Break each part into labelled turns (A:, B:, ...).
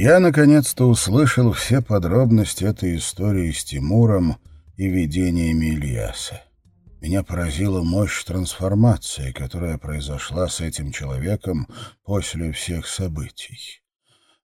A: Я наконец-то услышал все подробности этой истории с Тимуром и видениями Ильяса. Меня поразила мощь трансформации, которая произошла с этим человеком после всех событий.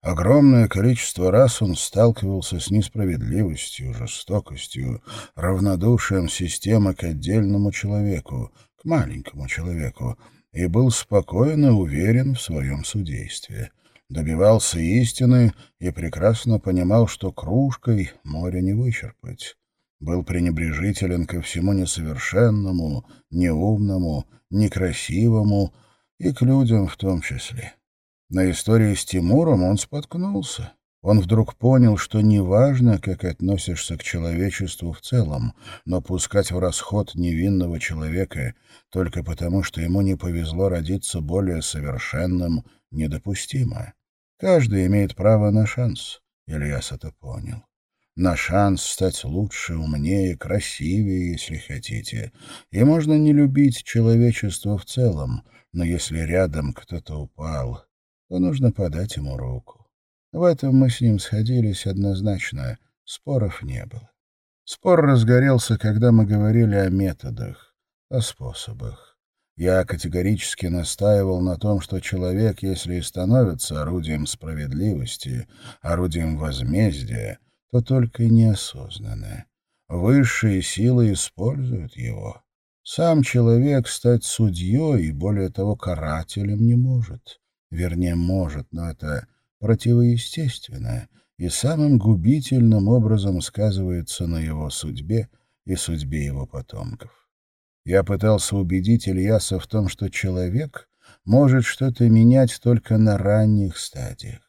A: Огромное количество раз он сталкивался с несправедливостью, жестокостью, равнодушием системы к отдельному человеку, к маленькому человеку, и был спокойно уверен в своем судействе. Добивался истины и прекрасно понимал, что кружкой море не вычерпать. Был пренебрежителен ко всему несовершенному, неумному, некрасивому и к людям в том числе. На истории с Тимуром он споткнулся. Он вдруг понял, что неважно, как относишься к человечеству в целом, но пускать в расход невинного человека только потому, что ему не повезло родиться более совершенным, недопустимо. Каждый имеет право на шанс. Ильяс это понял. На шанс стать лучше, умнее, красивее, если хотите. И можно не любить человечество в целом, но если рядом кто-то упал, то нужно подать ему руку. В этом мы с ним сходились однозначно, споров не было. Спор разгорелся, когда мы говорили о методах, о способах. Я категорически настаивал на том, что человек, если и становится орудием справедливости, орудием возмездия, то только неосознанно. Высшие силы используют его. Сам человек стать судьей и, более того, карателем не может. Вернее, может, но это противоестественно и самым губительным образом сказывается на его судьбе и судьбе его потомков. Я пытался убедить Ильяса в том, что человек может что-то менять только на ранних стадиях.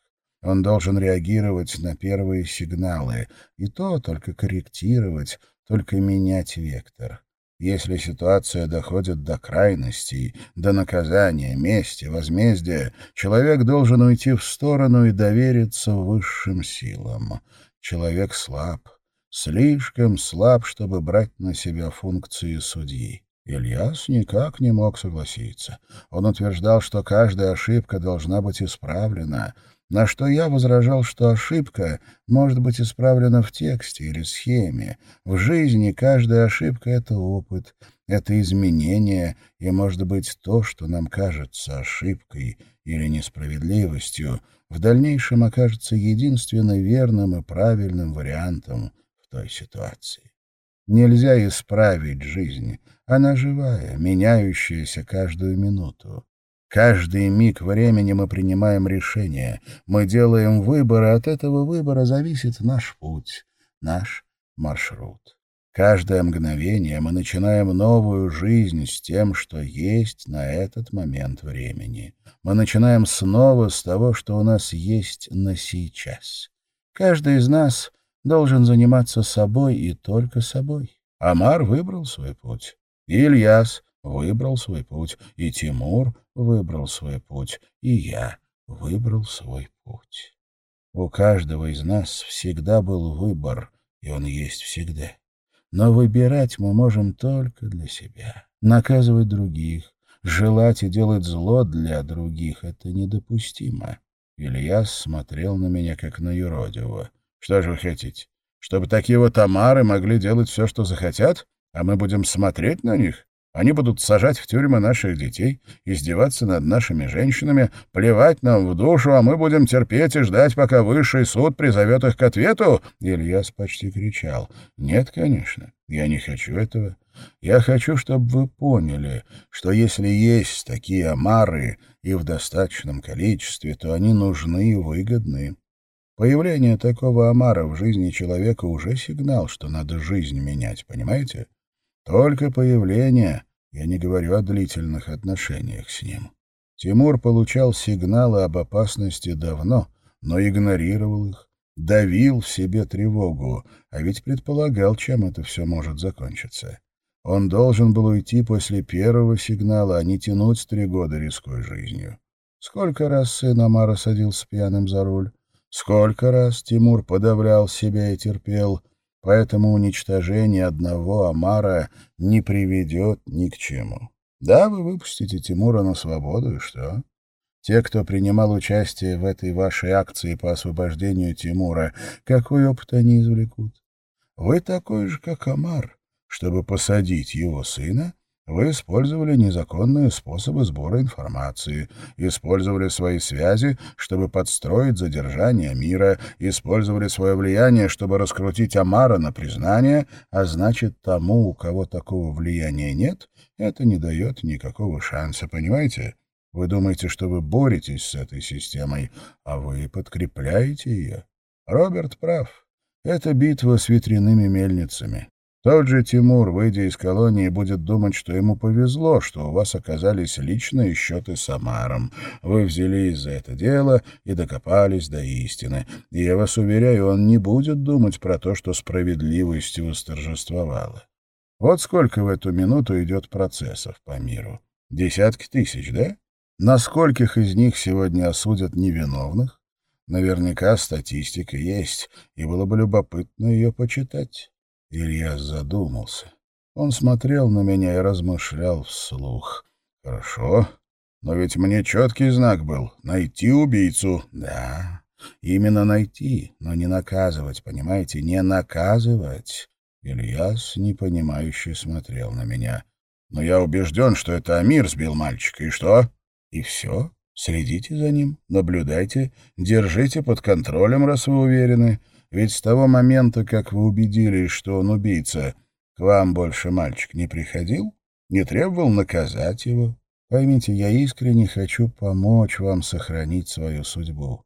A: Он должен реагировать на первые сигналы, и то только корректировать, только менять вектор. Если ситуация доходит до крайностей, до наказания, мести, возмездия, человек должен уйти в сторону и довериться высшим силам. Человек слаб, слишком слаб, чтобы брать на себя функции судьи. Ильяс никак не мог согласиться. Он утверждал, что каждая ошибка должна быть исправлена — на что я возражал, что ошибка может быть исправлена в тексте или схеме. В жизни каждая ошибка — это опыт, это изменение, и, может быть, то, что нам кажется ошибкой или несправедливостью, в дальнейшем окажется единственно верным и правильным вариантом в той ситуации. Нельзя исправить жизнь. Она живая, меняющаяся каждую минуту. Каждый миг времени мы принимаем решение, мы делаем выбор, и от этого выбора зависит наш путь, наш маршрут. Каждое мгновение мы начинаем новую жизнь с тем, что есть на этот момент времени. Мы начинаем снова с того, что у нас есть на сейчас. Каждый из нас должен заниматься собой и только собой. Амар выбрал свой путь. Ильяс выбрал свой путь, и Тимур выбрал свой путь, и я выбрал свой путь. У каждого из нас всегда был выбор, и он есть всегда. Но выбирать мы можем только для себя. Наказывать других, желать и делать зло для других — это недопустимо. Ильяс смотрел на меня, как на юродивого. «Что же вы хотите? Чтобы такие вот Амары могли делать все, что захотят, а мы будем смотреть на них? Они будут сажать в тюрьмы наших детей, издеваться над нашими женщинами, плевать нам в душу, а мы будем терпеть и ждать, пока высший суд призовет их к ответу?» Ильяс почти кричал. «Нет, конечно, я не хочу этого. Я хочу, чтобы вы поняли, что если есть такие омары и в достаточном количестве, то они нужны и выгодны. Появление такого омара в жизни человека уже сигнал, что надо жизнь менять, понимаете?» Только появление, я не говорю о длительных отношениях с ним. Тимур получал сигналы об опасности давно, но игнорировал их, давил в себе тревогу, а ведь предполагал, чем это все может закончиться. Он должен был уйти после первого сигнала, а не тянуть три года, рискуя жизнью. Сколько раз сын Амара садился пьяным за руль? Сколько раз Тимур подавлял себя и терпел — поэтому уничтожение одного Амара не приведет ни к чему. Да, вы выпустите Тимура на свободу, и что? Те, кто принимал участие в этой вашей акции по освобождению Тимура, какой опыт они извлекут? Вы такой же, как Амар. Чтобы посадить его сына, вы использовали незаконные способы сбора информации, использовали свои связи, чтобы подстроить задержание мира, использовали свое влияние, чтобы раскрутить Амара на признание, а значит, тому, у кого такого влияния нет, это не дает никакого шанса, понимаете? Вы думаете, что вы боретесь с этой системой, а вы подкрепляете ее. Роберт прав. Это битва с ветряными мельницами. Тот же Тимур, выйдя из колонии, будет думать, что ему повезло, что у вас оказались личные счеты с Амаром. Вы взялись за это дело и докопались до истины. И я вас уверяю, он не будет думать про то, что справедливость восторжествовала. Вот сколько в эту минуту идет процессов по миру. Десятки тысяч, да? На скольких из них сегодня осудят невиновных? Наверняка статистика есть, и было бы любопытно ее почитать. Илья задумался. Он смотрел на меня и размышлял вслух. «Хорошо, но ведь мне четкий знак был — найти убийцу». «Да, именно найти, но не наказывать, понимаете, не наказывать». Ильяс непонимающе смотрел на меня. «Но я убежден, что это Амир сбил мальчика, и что?» «И все. Следите за ним, наблюдайте, держите под контролем, раз вы уверены». Ведь с того момента, как вы убедились, что он убийца, к вам больше мальчик не приходил, не требовал наказать его. Поймите, я искренне хочу помочь вам сохранить свою судьбу.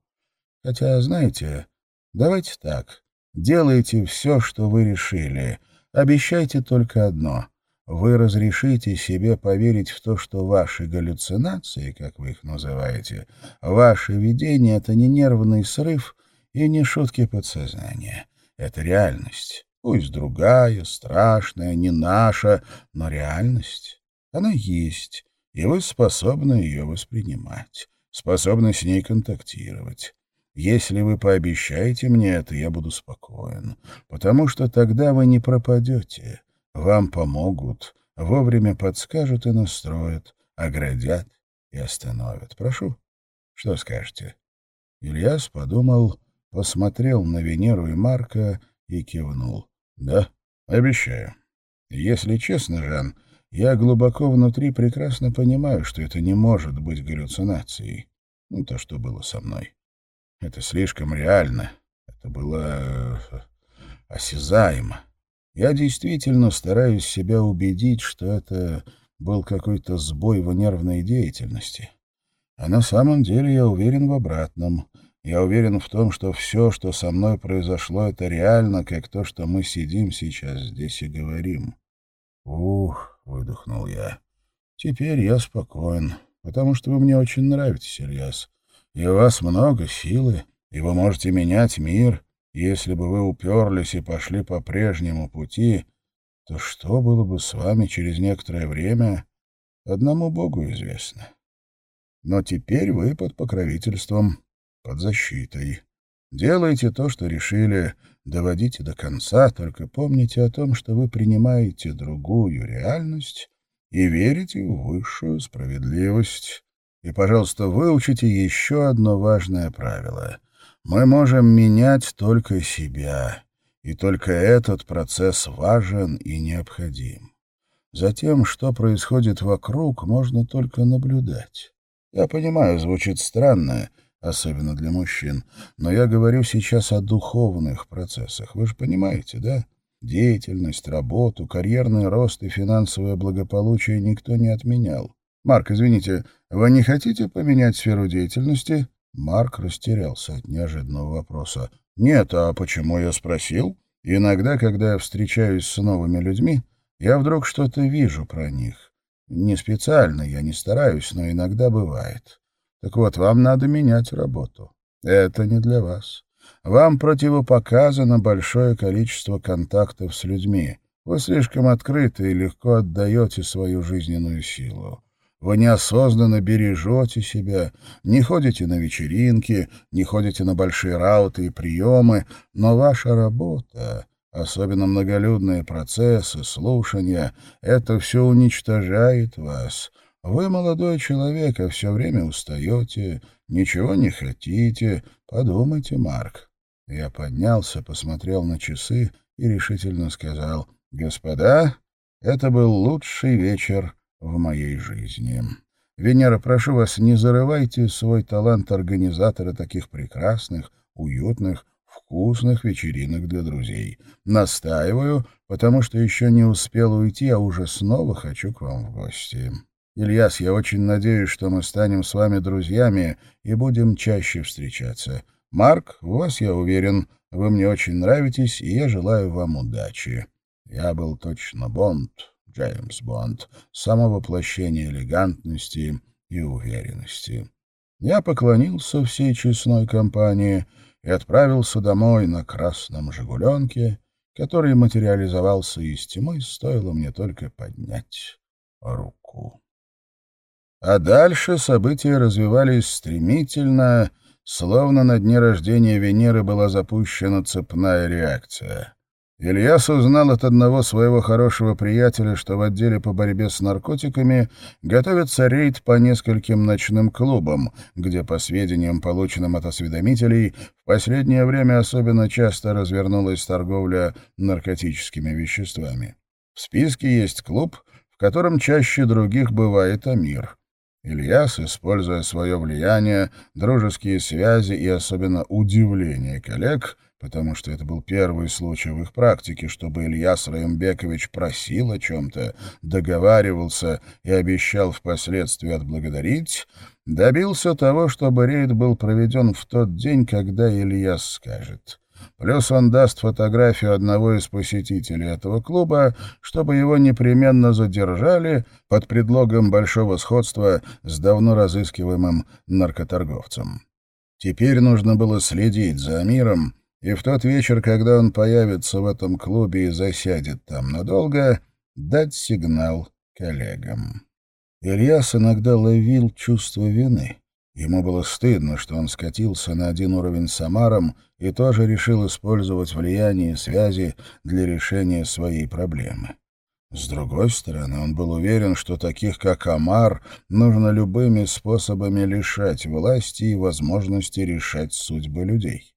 A: Хотя, знаете, давайте так. Делайте все, что вы решили. Обещайте только одно. Вы разрешите себе поверить в то, что ваши галлюцинации, как вы их называете, ваши видения — это не нервный срыв — и не шутки подсознания. Это реальность. Пусть другая, страшная, не наша, но реальность. Она есть, и вы способны ее воспринимать, способны с ней контактировать. Если вы пообещаете мне это, я буду спокоен, потому что тогда вы не пропадете. Вам помогут, вовремя подскажут и настроят, оградят и остановят. Прошу, что скажете?» Ильяс подумал посмотрел на Венеру и Марка и кивнул. «Да, обещаю. Если честно, Жан, я глубоко внутри прекрасно понимаю, что это не может быть галлюцинацией. Ну, то, что было со мной. Это слишком реально. Это было э, осязаемо. Я действительно стараюсь себя убедить, что это был какой-то сбой в нервной деятельности. А на самом деле я уверен в обратном — я уверен в том, что все, что со мной произошло, это реально, как то, что мы сидим сейчас здесь и говорим. «Ух!» — выдохнул я. «Теперь я спокоен, потому что вы мне очень нравитесь, Ильяс. И у вас много силы, и вы можете менять мир. Если бы вы уперлись и пошли по прежнему пути, то что было бы с вами через некоторое время, одному Богу известно. Но теперь вы под покровительством под защитой. Делайте то, что решили, доводите до конца, только помните о том, что вы принимаете другую реальность и верите в высшую справедливость. И, пожалуйста, выучите еще одно важное правило. Мы можем менять только себя, и только этот процесс важен и необходим. Затем, что происходит вокруг, можно только наблюдать. Я понимаю, звучит странно, особенно для мужчин. Но я говорю сейчас о духовных процессах. Вы же понимаете, да? Деятельность, работу, карьерный рост и финансовое благополучие никто не отменял. Марк, извините, вы не хотите поменять сферу деятельности? Марк растерялся от неожиданного вопроса. Нет, а почему я спросил? Иногда, когда я встречаюсь с новыми людьми, я вдруг что-то вижу про них. Не специально, я не стараюсь, но иногда бывает. Так вот, вам надо менять работу. Это не для вас. Вам противопоказано большое количество контактов с людьми. Вы слишком открыты и легко отдаете свою жизненную силу. Вы неосознанно бережете себя, не ходите на вечеринки, не ходите на большие рауты и приемы, но ваша работа, особенно многолюдные процессы, слушания, это все уничтожает вас, Вы молодой человек, а все время устаете, ничего не хотите. Подумайте, Марк». Я поднялся, посмотрел на часы и решительно сказал, «Господа, это был лучший вечер в моей жизни. Венера, прошу вас, не зарывайте свой талант организатора таких прекрасных, уютных, вкусных вечеринок для друзей. Настаиваю, потому что еще не успел уйти, а уже снова хочу к вам в гости. Ильяс, я очень надеюсь, что мы станем с вами друзьями и будем чаще встречаться. Марк, в вас я уверен, вы мне очень нравитесь, и я желаю вам удачи. Я был точно Бонд, Джеймс Бонд, само воплощение элегантности и уверенности. Я поклонился всей честной компании и отправился домой на красном «Жигуленке», который материализовался из тьмы, стоило мне только поднять руку. А дальше события развивались стремительно, словно на дне рождения Венеры была запущена цепная реакция. Ильяс узнал от одного своего хорошего приятеля, что в отделе по борьбе с наркотиками готовится рейд по нескольким ночным клубам, где, по сведениям, полученным от осведомителей, в последнее время особенно часто развернулась торговля наркотическими веществами. В списке есть клуб, в котором чаще других бывает Амир. Ильяс, используя свое влияние, дружеские связи и особенно удивление коллег, потому что это был первый случай в их практике, чтобы Ильяс Раимбекович просил о чем-то, договаривался и обещал впоследствии отблагодарить, добился того, чтобы рейд был проведен в тот день, когда Ильяс скажет. Плюс он даст фотографию одного из посетителей этого клуба, чтобы его непременно задержали под предлогом большого сходства с давно разыскиваемым наркоторговцем. Теперь нужно было следить за Амиром, и в тот вечер, когда он появится в этом клубе и засядет там надолго, дать сигнал коллегам. Ильяс иногда ловил чувство вины. Ему было стыдно, что он скатился на один уровень с Амаром и тоже решил использовать влияние и связи для решения своей проблемы. С другой стороны, он был уверен, что таких, как Амар, нужно любыми способами лишать власти и возможности решать судьбы людей.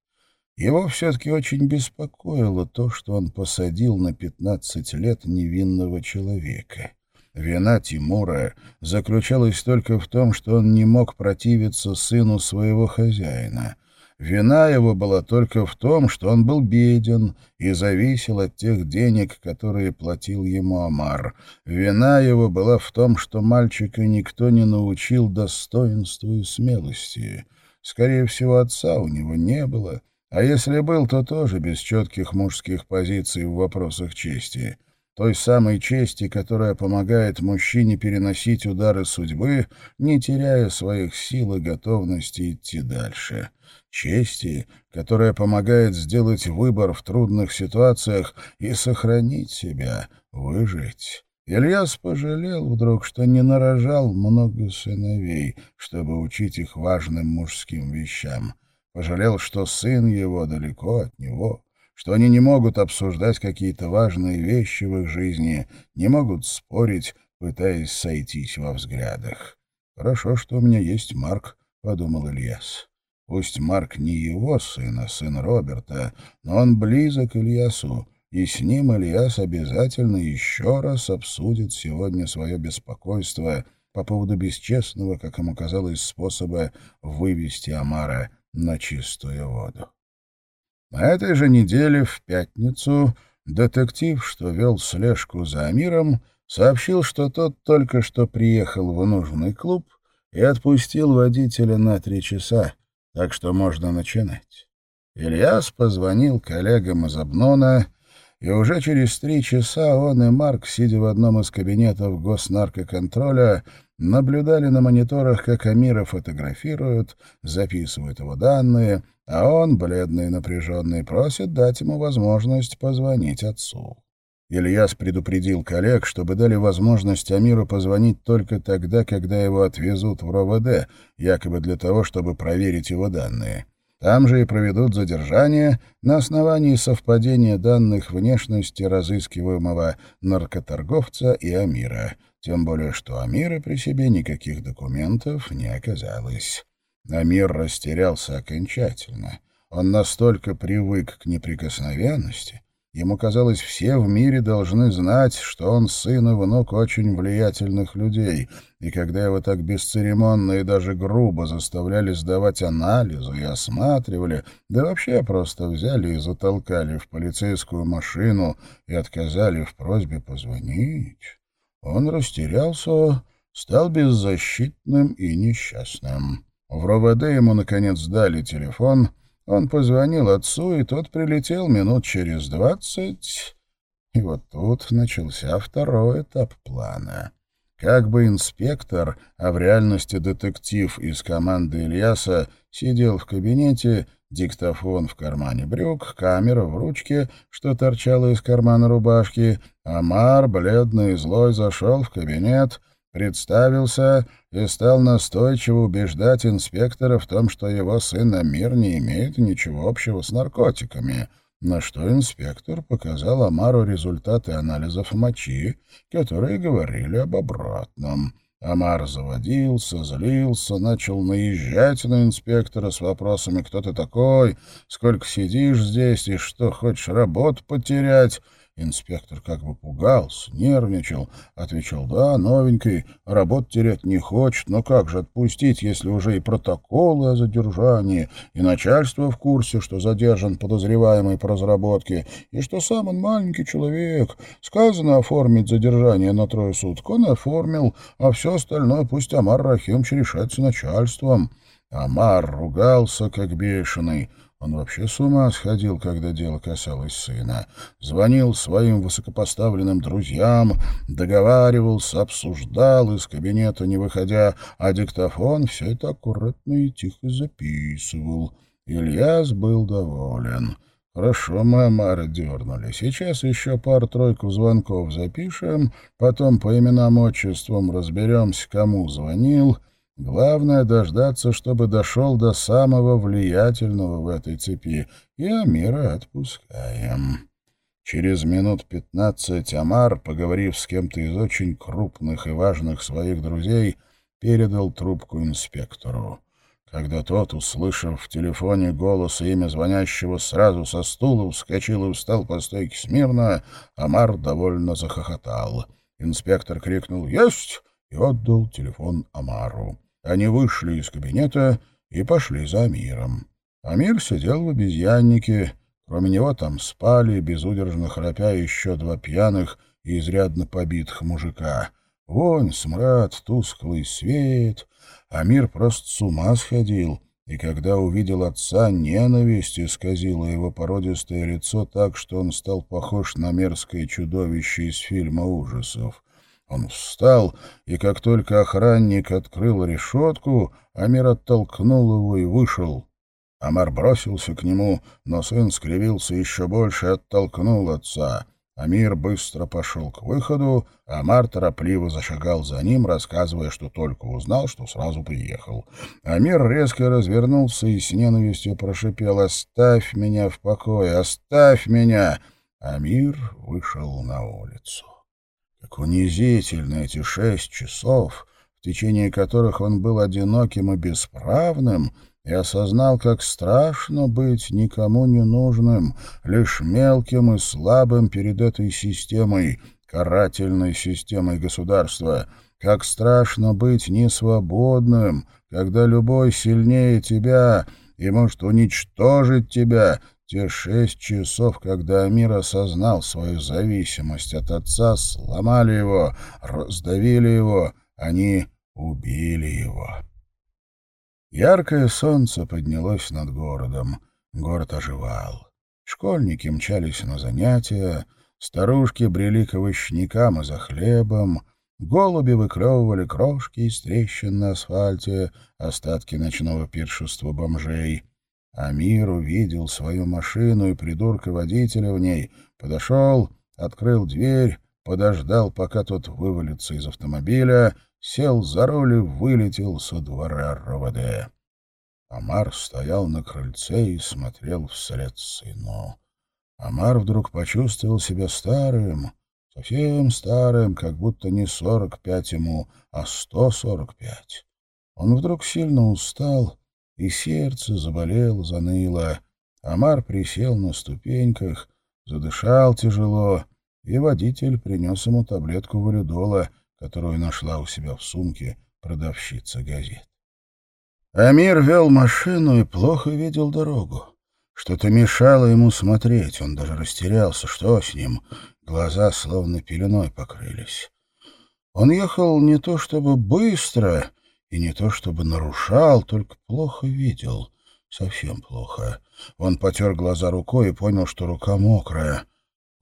A: Его все-таки очень беспокоило то, что он посадил на 15 лет невинного человека. Вина Тимура заключалась только в том, что он не мог противиться сыну своего хозяина. Вина его была только в том, что он был беден и зависел от тех денег, которые платил ему Амар. Вина его была в том, что мальчика никто не научил достоинству и смелости. Скорее всего, отца у него не было, а если был, то тоже без четких мужских позиций в вопросах чести той самой чести, которая помогает мужчине переносить удары судьбы, не теряя своих сил и готовности идти дальше. Чести, которая помогает сделать выбор в трудных ситуациях и сохранить себя, выжить. Ильяс пожалел вдруг, что не нарожал много сыновей, чтобы учить их важным мужским вещам. Пожалел, что сын его далеко от него, что они не могут обсуждать какие-то важные вещи в их жизни, не могут спорить, пытаясь сойтись во взглядах. «Хорошо, что у меня есть Марк», — подумал Ильяс. Пусть Марк не его сын, а сын Роберта, но он близок Ильясу, и с ним Ильяс обязательно еще раз обсудит сегодня свое беспокойство по поводу бесчестного, как ему казалось, способа вывести Амара на чистую воду. На этой же неделе, в пятницу, детектив, что вел слежку за Амиром, сообщил, что тот только что приехал в нужный клуб и отпустил водителя на три часа, так что можно начинать. Ильяс позвонил коллегам из Обнона, и уже через три часа он и Марк, сидя в одном из кабинетов госнаркоконтроля, наблюдали на мониторах, как Амира фотографируют, записывают его данные, а он, бледный и напряженный, просит дать ему возможность позвонить отцу. Ильяс предупредил коллег, чтобы дали возможность Амиру позвонить только тогда, когда его отвезут в РОВД, якобы для того, чтобы проверить его данные. Там же и проведут задержание на основании совпадения данных внешности разыскиваемого наркоторговца и Амира, тем более что Амира при себе никаких документов не оказалось. Амир растерялся окончательно. Он настолько привык к неприкосновенности, Ему казалось, все в мире должны знать, что он сын и внук очень влиятельных людей, и когда его так бесцеремонно и даже грубо заставляли сдавать анализы и осматривали, да вообще просто взяли и затолкали в полицейскую машину и отказали в просьбе позвонить, он растерялся, стал беззащитным и несчастным. В РОВД ему, наконец, дали телефон — он позвонил отцу, и тот прилетел минут через двадцать. И вот тут начался второй этап плана. Как бы инспектор, а в реальности детектив из команды Ильяса, сидел в кабинете, диктофон в кармане брюк, камера в ручке, что торчала из кармана рубашки, Амар, бледный и злой, зашел в кабинет — представился и стал настойчиво убеждать инспектора в том, что его сын Амир не имеет ничего общего с наркотиками, на что инспектор показал Амару результаты анализов мочи, которые говорили об обратном. Амар заводился, злился, начал наезжать на инспектора с вопросами «Кто ты такой? Сколько сидишь здесь? И что, хочешь работу потерять?» Инспектор как бы пугался, нервничал, отвечал, да, новенький, работу терять не хочет, но как же отпустить, если уже и протоколы о задержании, и начальство в курсе, что задержан подозреваемый по разработке, и что сам он маленький человек. Сказано оформить задержание на трое суток, он оформил, а все остальное пусть Амар Рахимович решает с начальством. Амар ругался, как бешеный. Он вообще с ума сходил, когда дело касалось сына. Звонил своим высокопоставленным друзьям, договаривался, обсуждал из кабинета, не выходя, а диктофон все это аккуратно и тихо записывал. Ильяс был доволен. «Хорошо, мы Амара дернули. Сейчас еще пару-тройку звонков запишем, потом по именам-отчествам разберемся, кому звонил». Главное — дождаться, чтобы дошел до самого влиятельного в этой цепи, и Амира отпускаем. Через минут пятнадцать Амар, поговорив с кем-то из очень крупных и важных своих друзей, передал трубку инспектору. Когда тот, услышав в телефоне голос и имя звонящего, сразу со стула вскочил и встал по стойке смирно, Амар довольно захохотал. Инспектор крикнул «Есть!» и отдал телефон Амару. Они вышли из кабинета и пошли за Амиром. Амир сидел в обезьяннике. Кроме него там спали, безудержно храпя, еще два пьяных и изрядно побитых мужика. Вонь, смрад, тусклый свет. Амир просто с ума сходил. И когда увидел отца, ненависть исказила его породистое лицо так, что он стал похож на мерзкое чудовище из фильма ужасов. Он встал, и как только охранник открыл решетку, Амир оттолкнул его и вышел. Амар бросился к нему, но сын скривился еще больше и оттолкнул отца. Амир быстро пошел к выходу, а Амар торопливо зашагал за ним, рассказывая, что только узнал, что сразу приехал. Амир резко развернулся и с ненавистью прошипел «Оставь меня в покое! Оставь меня!» Амир вышел на улицу. Как унизительно эти шесть часов, в течение которых он был одиноким и бесправным, и осознал, как страшно быть никому не нужным, лишь мелким и слабым перед этой системой, карательной системой государства, как страшно быть несвободным, когда любой сильнее тебя и может уничтожить тебя, те шесть часов, когда Амир осознал свою зависимость от отца, сломали его, раздавили его, они убили его. Яркое солнце поднялось над городом. Город оживал. Школьники мчались на занятия, старушки брели к овощникам и за хлебом, голуби выклевывали крошки из трещин на асфальте, остатки ночного пиршества бомжей — Амир увидел свою машину и придурка-водителя в ней, подошел, открыл дверь, подождал, пока тот вывалится из автомобиля, сел за руль и вылетел со двора РОВД. Амар стоял на крыльце и смотрел вслед сыну. Амар вдруг почувствовал себя старым, совсем старым, как будто не сорок пять ему, а сто сорок пять. Он вдруг сильно устал, и сердце заболело, заныло. Амар присел на ступеньках, задышал тяжело, и водитель принес ему таблетку валидола, которую нашла у себя в сумке продавщица газет. Амир вел машину и плохо видел дорогу. Что-то мешало ему смотреть, он даже растерялся, что с ним. Глаза словно пеленой покрылись. Он ехал не то чтобы быстро и не то чтобы нарушал, только плохо видел, совсем плохо. Он потер глаза рукой и понял, что рука мокрая.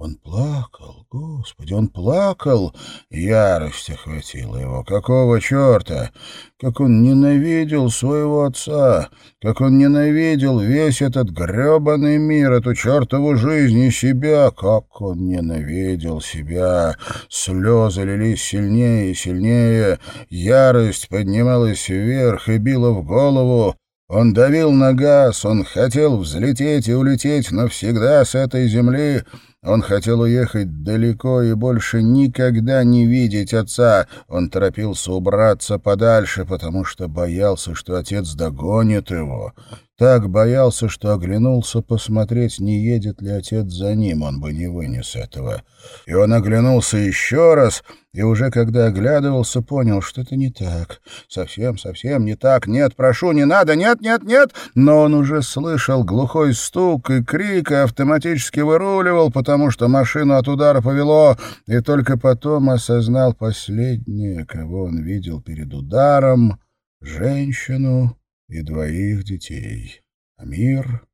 A: Он плакал, господи, он плакал. Ярость охватила его. Какого черта? Как он ненавидел своего отца, как он ненавидел весь этот гребаный мир, эту чертову жизнь и себя, как он ненавидел себя. Слезы лились сильнее и сильнее, ярость поднималась вверх и била в голову. Он давил на газ, он хотел взлететь и улететь навсегда с этой земли, он хотел уехать далеко и больше никогда не видеть отца. Он торопился убраться подальше, потому что боялся, что отец догонит его. Так боялся, что оглянулся посмотреть, не едет ли отец за ним, он бы не вынес этого. И он оглянулся еще раз, и уже когда оглядывался, понял, что это не так. Совсем, совсем не так. Нет, прошу, не надо, нет, нет, нет. Но он уже слышал глухой стук и крик, и автоматически выруливал, потому что машину от удара повело, и только потом осознал последнее, кого он видел перед ударом — женщину, и двоих детей. А мир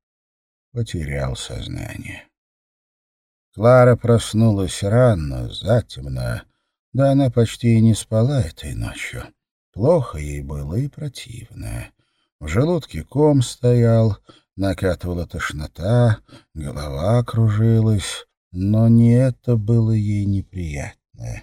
A: потерял сознание. Клара проснулась рано, затемно, да она почти и не спала этой ночью. Плохо ей было и противно. В желудке ком стоял, накатывала тошнота, голова кружилась, но не это было ей неприятно.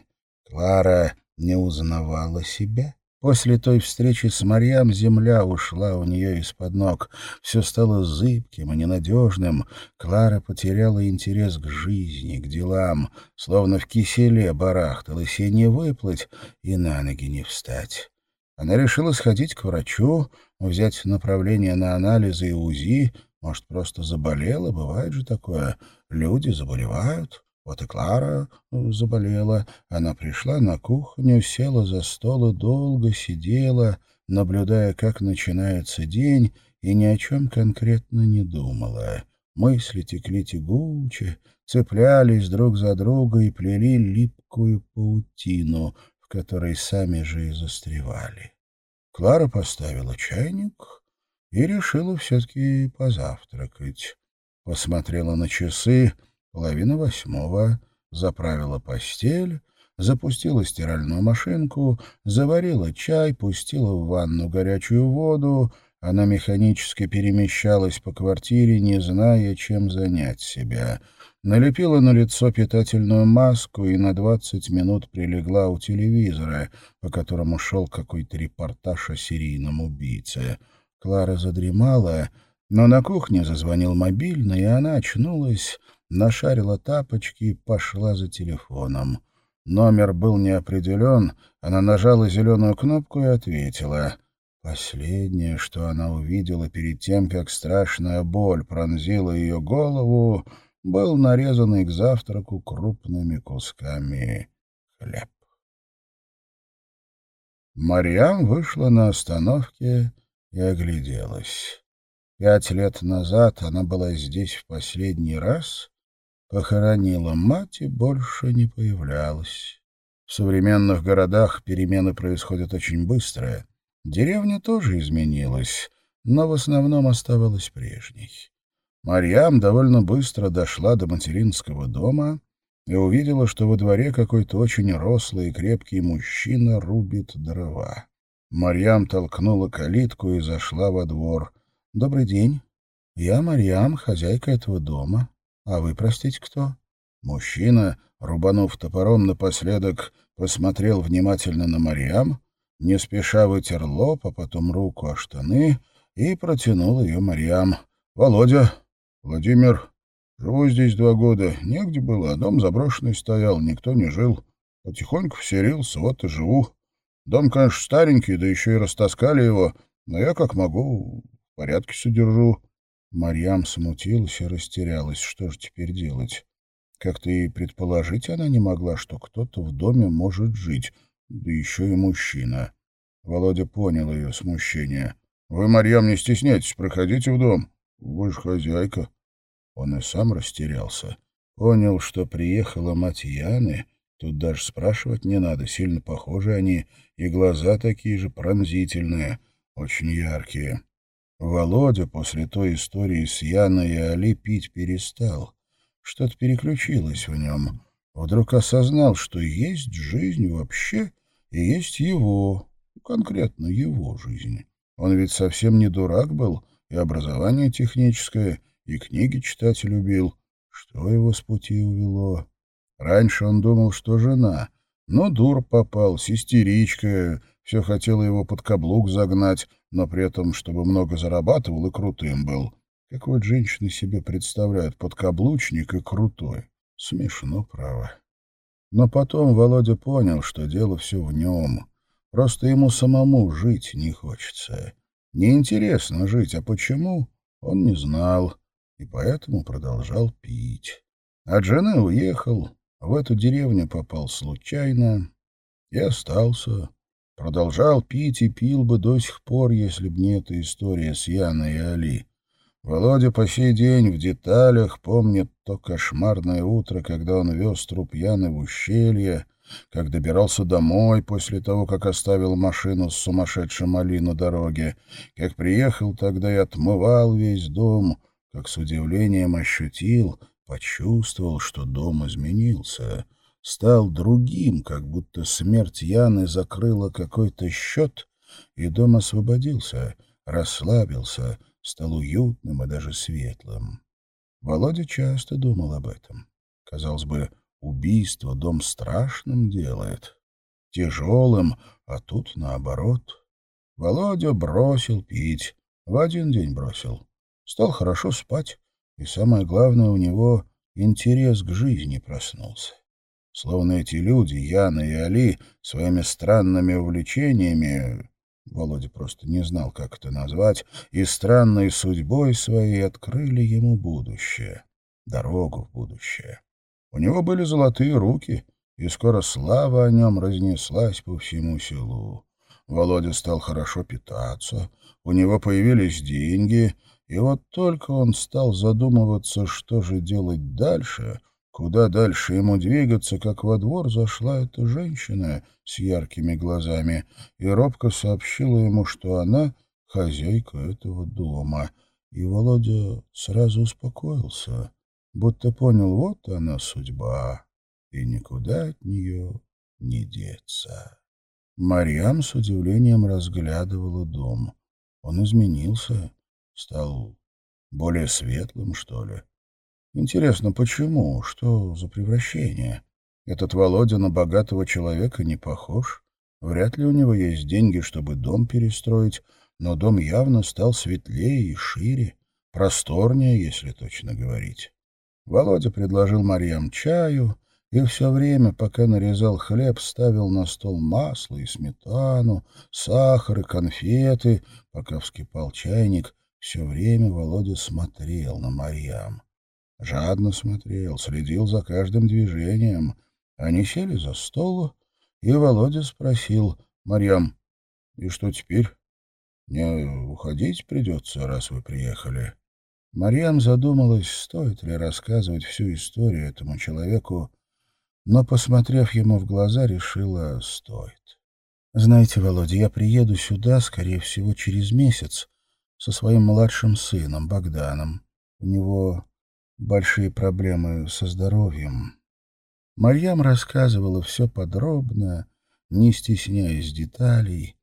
A: Клара не узнавала себя. После той встречи с Марьям земля ушла у нее из-под ног. Все стало зыбким и ненадежным. Клара потеряла интерес к жизни, к делам, словно в киселе барахталась и не выплыть, и на ноги не встать. Она решила сходить к врачу, взять направление на анализы и УЗИ. Может, просто заболела, бывает же такое. Люди заболевают. Вот и Клара э, заболела. Она пришла на кухню, села за стол и долго сидела, наблюдая, как начинается день, и ни о чем конкретно не думала. Мысли текли тягуче, цеплялись друг за друга и плели липкую паутину, в которой сами же и застревали. Клара поставила чайник и решила все-таки позавтракать. Посмотрела на часы — Половина восьмого. Заправила постель, запустила стиральную машинку, заварила чай, пустила в ванну горячую воду. Она механически перемещалась по квартире, не зная, чем занять себя. Налепила на лицо питательную маску и на двадцать минут прилегла у телевизора, по которому шел какой-то репортаж о серийном убийце. Клара задремала, но на кухне зазвонил мобильный, и она очнулась нашарила тапочки и пошла за телефоном. Номер был не определен, она нажала зеленую кнопку и ответила. Последнее, что она увидела перед тем, как страшная боль пронзила ее голову, был нарезанный к завтраку крупными кусками хлеб. Марьям вышла на остановке и огляделась. Пять лет назад она была здесь в последний раз Похоронила мать и больше не появлялась. В современных городах перемены происходят очень быстро. Деревня тоже изменилась, но в основном оставалась прежней. Марьям довольно быстро дошла до материнского дома и увидела, что во дворе какой-то очень рослый и крепкий мужчина рубит дрова. Марьям толкнула калитку и зашла во двор. «Добрый день. Я Марьям, хозяйка этого дома. «А вы, простите, кто?» Мужчина, рубанув топором напоследок, посмотрел внимательно на Мариам, не спеша вытер лоб, а потом руку о штаны и протянул ее Марьям. «Володя, Владимир, живу здесь два года. Негде было, а дом заброшенный стоял, никто не жил. Потихоньку вселился, вот и живу. Дом, конечно, старенький, да еще и растаскали его, но я как могу в порядке содержу». Марьям смутилась и растерялась. Что же теперь делать? Как-то и предположить она не могла, что кто-то в доме может жить, да еще и мужчина. Володя понял ее смущение. «Вы, Марьям, не стесняйтесь, проходите в дом. Вы же хозяйка». Он и сам растерялся. Понял, что приехала мать Яны, тут даже спрашивать не надо, сильно похожи они, и глаза такие же пронзительные, очень яркие. Володя после той истории с Яной и Али пить перестал. Что-то переключилось в нем. Вдруг осознал, что есть жизнь вообще, и есть его, конкретно его жизнь. Он ведь совсем не дурак был, и образование техническое, и книги читать любил. Что его с пути увело? Раньше он думал, что жена, но дур попал, истеричка, все хотела его под каблук загнать, но при этом, чтобы много зарабатывал и крутым был. Как вот женщины себе представляют подкаблучник и крутой. Смешно, право. Но потом Володя понял, что дело все в нем. Просто ему самому жить не хочется. Неинтересно жить, а почему, он не знал, и поэтому продолжал пить. От жены уехал, в эту деревню попал случайно и остался. Продолжал пить и пил бы до сих пор, если б не эта история с Яной и Али. Володя по сей день в деталях помнит то кошмарное утро, когда он вез труп Яны в ущелье, как добирался домой после того, как оставил машину с сумасшедшим Али на дороге, как приехал тогда и отмывал весь дом, как с удивлением ощутил, почувствовал, что дом изменился, стал другим, как будто смерть Яны закрыла какой-то счет, и дом освободился, расслабился — стал уютным и даже светлым. Володя часто думал об этом. Казалось бы, убийство дом страшным делает, тяжелым, а тут наоборот. Володя бросил пить, в один день бросил. Стал хорошо спать, и самое главное, у него интерес к жизни проснулся. Словно эти люди, Яна и Али, своими странными увлечениями, Володя просто не знал, как это назвать, и странной судьбой своей открыли ему будущее, дорогу в будущее. У него были золотые руки, и скоро слава о нем разнеслась по всему селу. Володя стал хорошо питаться, у него появились деньги, и вот только он стал задумываться, что же делать дальше — Куда дальше ему двигаться, как во двор зашла эта женщина с яркими глазами и робко сообщила ему, что она хозяйка этого дома. И Володя сразу успокоился, будто понял, вот она судьба, и никуда от нее не деться. Марьям с удивлением разглядывала дом. Он изменился, стал более светлым, что ли. Интересно, почему? Что за превращение? Этот Володя на богатого человека не похож. Вряд ли у него есть деньги, чтобы дом перестроить, но дом явно стал светлее и шире, просторнее, если точно говорить. Володя предложил Марьям чаю, и все время, пока нарезал хлеб, ставил на стол масло и сметану, сахар и конфеты. Пока вскипал чайник, все время Володя смотрел на Марьям. Жадно смотрел, следил за каждым движением. Они сели за стол, и Володя спросил, «Марьям, и что теперь? Не уходить придется, раз вы приехали?» Марьям задумалась, стоит ли рассказывать всю историю этому человеку, но, посмотрев ему в глаза, решила, стоит. «Знаете, Володя, я приеду сюда, скорее всего, через месяц со своим младшим сыном Богданом. У него большие проблемы со здоровьем. Марьям рассказывала все подробно, не стесняясь деталей.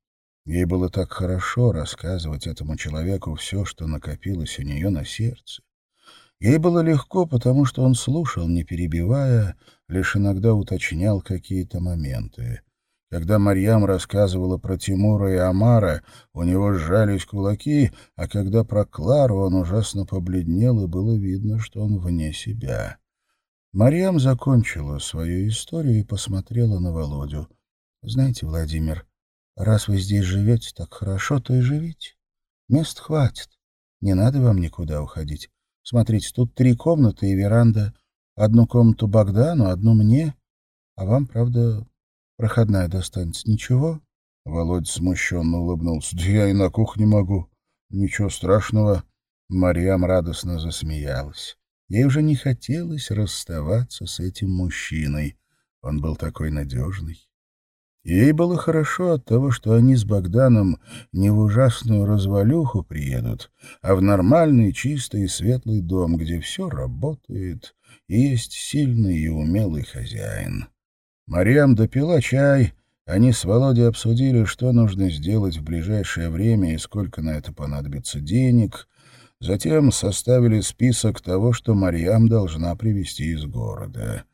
A: Ей было так хорошо рассказывать этому человеку все, что накопилось у нее на сердце. Ей было легко, потому что он слушал, не перебивая, лишь иногда уточнял какие-то моменты. Когда Марьям рассказывала про Тимура и Амара, у него сжались кулаки, а когда про Клару он ужасно побледнел, и было видно, что он вне себя. Марьям закончила свою историю и посмотрела на Володю. — Знаете, Владимир, раз вы здесь живете так хорошо, то и живите. Мест хватит. Не надо вам никуда уходить. Смотрите, тут три комнаты и веранда. Одну комнату Богдану, одну мне. А вам, правда, проходная достанется. Ничего? Володь смущенно улыбнулся. Да я и на кухне могу. Ничего страшного. Марьям радостно засмеялась. Ей уже не хотелось расставаться с этим мужчиной. Он был такой надежный. Ей было хорошо от того, что они с Богданом не в ужасную развалюху приедут, а в нормальный, чистый и светлый дом, где все работает, и есть сильный и умелый хозяин. Мариам допила чай, они с Володей обсудили, что нужно сделать в ближайшее время и сколько на это понадобится денег, затем составили список того, что Мариам должна привезти из города.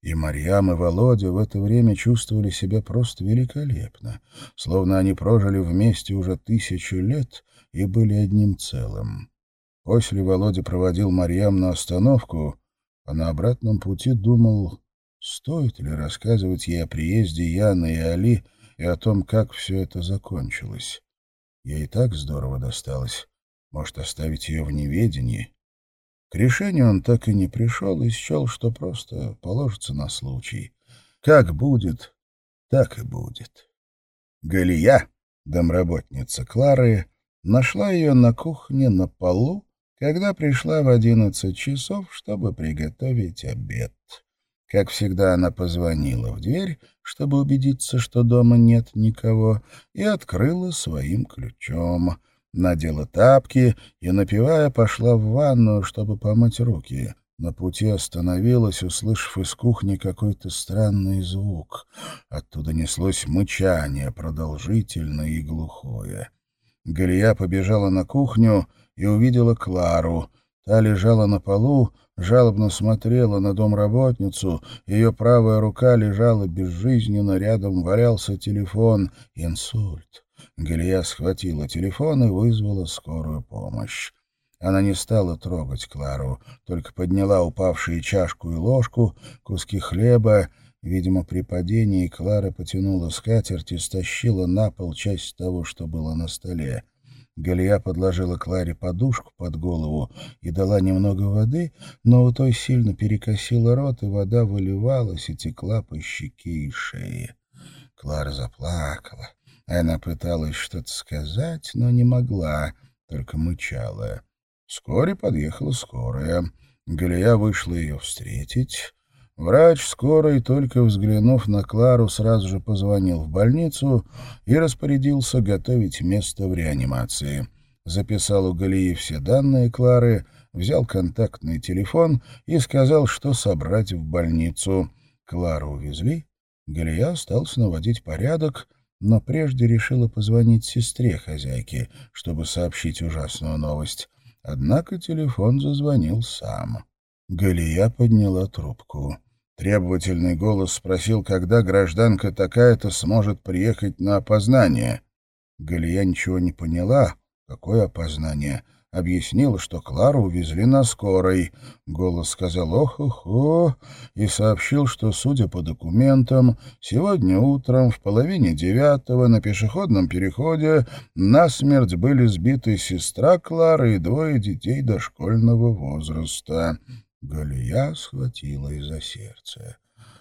A: И Марьям, и Володя в это время чувствовали себя просто великолепно, словно они прожили вместе уже тысячу лет и были одним целым. После Володя проводил Марьям на остановку, а на обратном пути думал, стоит ли рассказывать ей о приезде Яны и Али и о том, как все это закончилось. Ей так здорово досталось. Может, оставить ее в неведении? К решению он так и не пришел и счел, что просто положится на случай. Как будет, так и будет. Галия, домработница Клары, нашла ее на кухне на полу, когда пришла в одиннадцать часов, чтобы приготовить обед. Как всегда, она позвонила в дверь, чтобы убедиться, что дома нет никого, и открыла своим ключом — надела тапки и, напивая, пошла в ванную, чтобы помыть руки. На пути остановилась, услышав из кухни какой-то странный звук. Оттуда неслось мычание, продолжительное и глухое. Галия побежала на кухню и увидела Клару. Та лежала на полу, жалобно смотрела на домработницу, ее правая рука лежала безжизненно, рядом валялся телефон. Инсульт. Галия схватила телефон и вызвала скорую помощь. Она не стала трогать Клару, только подняла упавшие чашку и ложку, куски хлеба. Видимо, при падении Клара потянула скатерть и стащила на пол часть того, что было на столе. Галия подложила Кларе подушку под голову и дала немного воды, но у той сильно перекосила рот, и вода выливалась и текла по щеке и шее. Клара заплакала. Она пыталась что-то сказать, но не могла, только мычала. Вскоре подъехала скорая. Галия вышла ее встретить. Врач скорой, только взглянув на Клару, сразу же позвонил в больницу и распорядился готовить место в реанимации. Записал у Галии все данные Клары, взял контактный телефон и сказал, что собрать в больницу. Клару увезли. Галия остался наводить порядок, но прежде решила позвонить сестре хозяйки, чтобы сообщить ужасную новость. Однако телефон зазвонил сам. Галия подняла трубку. Требовательный голос спросил, когда гражданка такая-то сможет приехать на опознание. Галия ничего не поняла. Какое опознание? объяснила, что Клару увезли на скорой. Голос сказал «Ох-охо» и сообщил, что, судя по документам, сегодня утром в половине девятого на пешеходном переходе насмерть были сбиты сестра Клары и двое детей дошкольного возраста. Галия схватилась за сердце.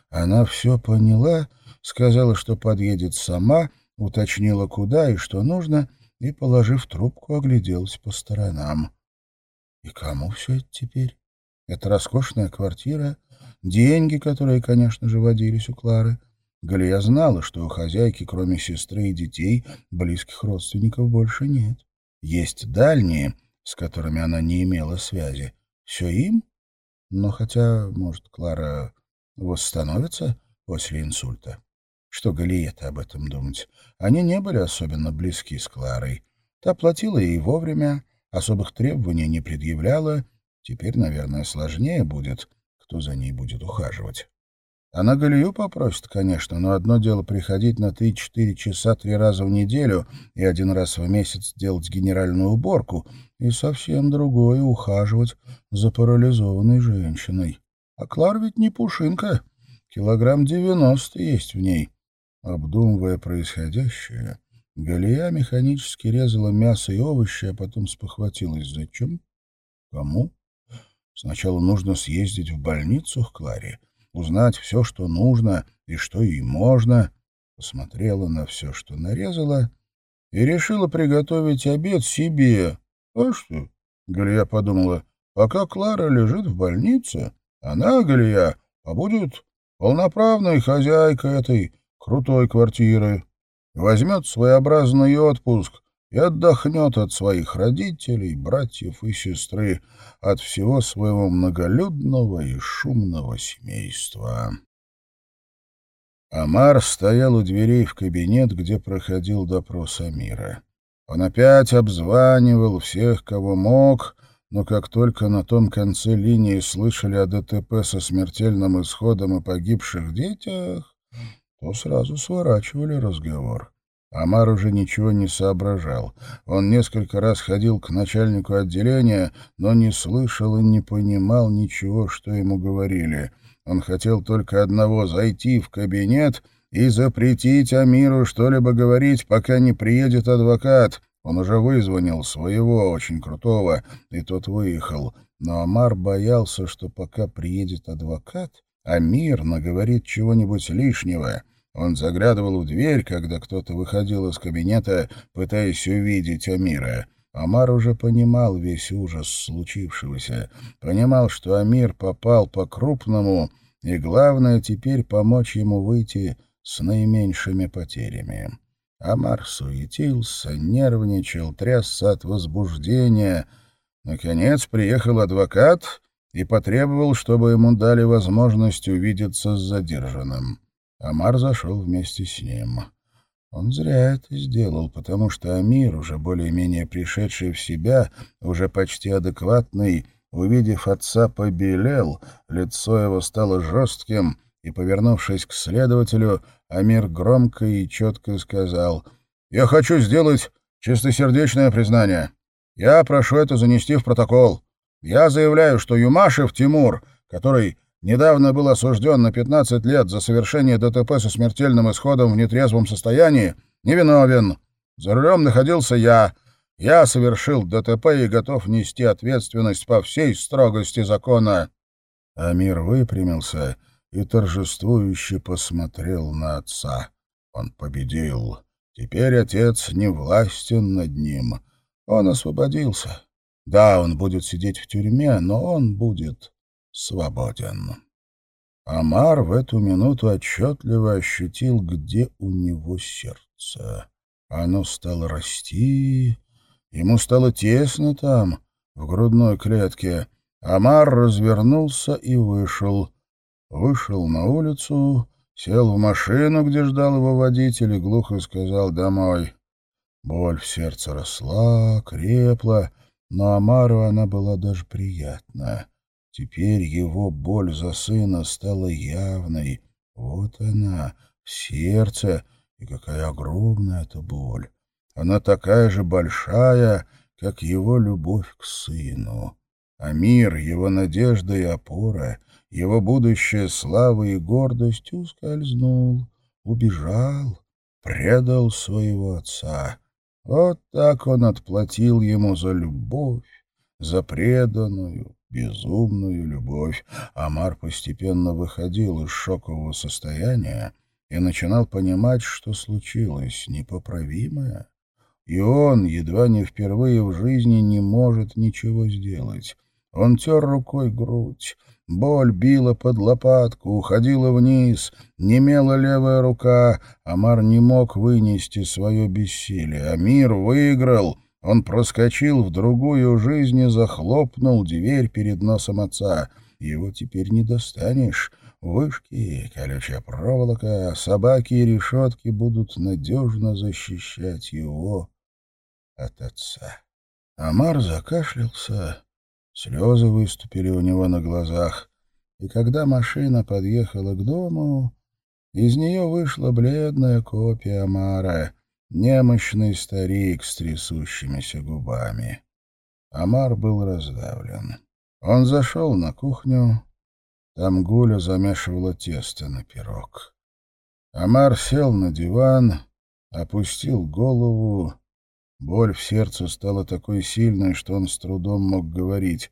A: Она все поняла, сказала, что подъедет сама, уточнила, куда и что нужно — и, положив трубку, огляделась по сторонам. И кому все это теперь? Это роскошная квартира, деньги, которые, конечно же, водились у Клары. Галия знала, что у хозяйки, кроме сестры и детей, близких родственников больше нет. Есть дальние, с которыми она не имела связи. Все им? Но хотя, может, Клара восстановится после инсульта. Что Галиета об этом думать? Они не были особенно близки с Кларой. Та платила ей вовремя, особых требований не предъявляла. Теперь, наверное, сложнее будет, кто за ней будет ухаживать. Она Галию попросит, конечно, но одно дело приходить на 3-4 часа три раза в неделю и один раз в месяц делать генеральную уборку, и совсем другое — ухаживать за парализованной женщиной. А Клар ведь не пушинка, килограмм девяносто есть в ней. Обдумывая происходящее, Галия механически резала мясо и овощи, а потом спохватилась. Зачем? Кому? Сначала нужно съездить в больницу к Кларе, узнать все, что нужно и что ей можно. Посмотрела на все, что нарезала, и решила приготовить обед себе. А что? Галия подумала, пока Клара лежит в больнице, она, Галия, побудет полноправной хозяйкой этой крутой квартиры, возьмет своеобразный отпуск и отдохнет от своих родителей, братьев и сестры, от всего своего многолюдного и шумного семейства. Амар стоял у дверей в кабинет, где проходил допрос Амира. Он опять обзванивал всех, кого мог, но как только на том конце линии слышали о ДТП со смертельным исходом и погибших детях, то сразу сворачивали разговор. Амар уже ничего не соображал. Он несколько раз ходил к начальнику отделения, но не слышал и не понимал ничего, что ему говорили. Он хотел только одного — зайти в кабинет и запретить Амиру что-либо говорить, пока не приедет адвокат. Он уже вызвонил своего, очень крутого, и тот выехал. Но Амар боялся, что пока приедет адвокат, Амир наговорит чего-нибудь лишнего — он заглядывал в дверь, когда кто-то выходил из кабинета, пытаясь увидеть Амира. Амар уже понимал весь ужас случившегося, понимал, что Амир попал по-крупному, и главное теперь помочь ему выйти с наименьшими потерями. Амар суетился, нервничал, трясся от возбуждения. Наконец приехал адвокат и потребовал, чтобы ему дали возможность увидеться с задержанным. Амар зашел вместе с ним. Он зря это сделал, потому что Амир, уже более-менее пришедший в себя, уже почти адекватный, увидев отца, побелел, лицо его стало жестким, и, повернувшись к следователю, Амир громко и четко сказал, «Я хочу сделать чистосердечное признание. Я прошу это занести в протокол. Я заявляю, что Юмашев Тимур, который недавно был осужден на 15 лет за совершение ДТП со смертельным исходом в нетрезвом состоянии, невиновен. За рулем находился я. Я совершил ДТП и готов нести ответственность по всей строгости закона». Амир выпрямился и торжествующе посмотрел на отца. Он победил. Теперь отец не властен над ним. Он освободился. Да, он будет сидеть в тюрьме, но он будет свободен. Амар в эту минуту отчетливо ощутил, где у него сердце. Оно стало расти, ему стало тесно там, в грудной клетке. Амар развернулся и вышел. Вышел на улицу, сел в машину, где ждал его водитель, и глухо сказал «домой». Боль в сердце росла, крепла, но Амару она была даже приятна. Теперь его боль за сына стала явной. Вот она, сердце, и какая огромная эта боль. Она такая же большая, как его любовь к сыну. А мир, его надежда и опора, его будущая слава и гордость ускользнул, убежал, предал своего отца. Вот так он отплатил ему за любовь, за преданную, безумную любовь. Амар постепенно выходил из шокового состояния и начинал понимать, что случилось непоправимое. И он, едва не впервые в жизни, не может ничего сделать. Он тер рукой грудь. Боль била под лопатку, уходила вниз, немела левая рука. Амар не мог вынести свое бессилие. Амир выиграл — он проскочил в другую жизнь и захлопнул дверь перед носом отца. Его теперь не достанешь. Вышки, колючая проволока, собаки и решетки будут надежно защищать его от отца. Амар закашлялся, слезы выступили у него на глазах. и когда машина подъехала к дому, из нее вышла бледная копия Амара, немощный старик с трясущимися губами. Амар был раздавлен. Он зашел на кухню. Там Гуля замешивала тесто на пирог. Амар сел на диван, опустил голову. Боль в сердце стала такой сильной, что он с трудом мог говорить.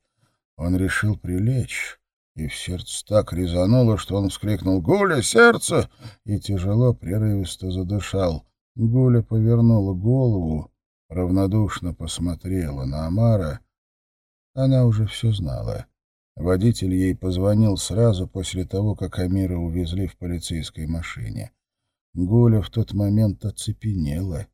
A: Он решил прилечь, и в сердце так резануло, что он вскрикнул «Гуля, сердце!» и тяжело, прерывисто задышал. Гуля повернула голову, равнодушно посмотрела на Амара. Она уже все знала. Водитель ей позвонил сразу после того, как Амира увезли в полицейской машине. Гуля в тот момент оцепенела.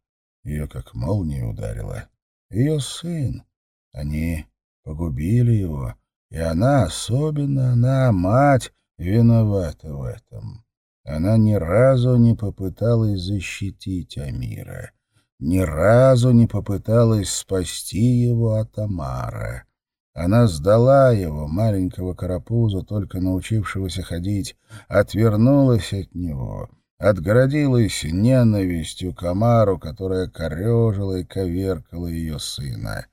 A: Ее как молния ударила. Ее сын. Они погубили его. И она, особенно она, мать, виновата в этом. Она ни разу не попыталась защитить Амира. Ни разу не попыталась спасти его от Амара. Она сдала его, маленького карапуза, только научившегося ходить, отвернулась от него, отгородилась ненавистью к Амару, которая корежила и коверкала ее сына.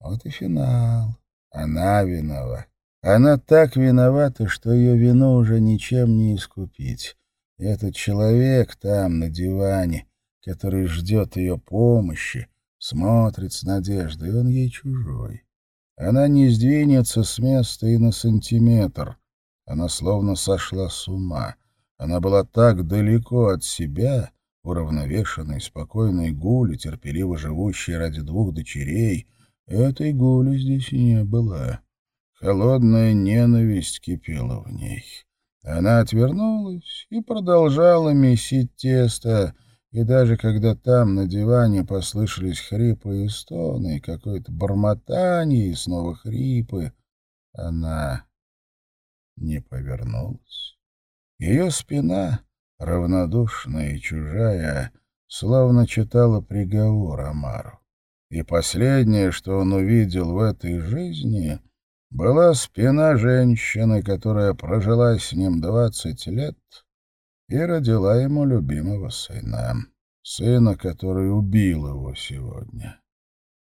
A: Вот и финал. Она виновата. Она так виновата, что ее вину уже ничем не искупить. Этот человек там, на диване, который ждет ее помощи, смотрит с надеждой, он ей чужой. Она не сдвинется с места и на сантиметр. Она словно сошла с ума. Она была так далеко от себя, уравновешенной, спокойной гули, терпеливо живущей ради двух дочерей. Этой гули здесь не было. Холодная ненависть кипела в ней. Она отвернулась и продолжала месить тесто, и даже когда там на диване послышались хрипы и стоны, и какое-то бормотание, и снова хрипы, она не повернулась. Ее спина, равнодушная и чужая, словно читала приговор Амару. И последнее, что он увидел в этой жизни, была спина женщины, которая прожила с ним двадцать лет и родила ему любимого сына, сына, который убил его сегодня.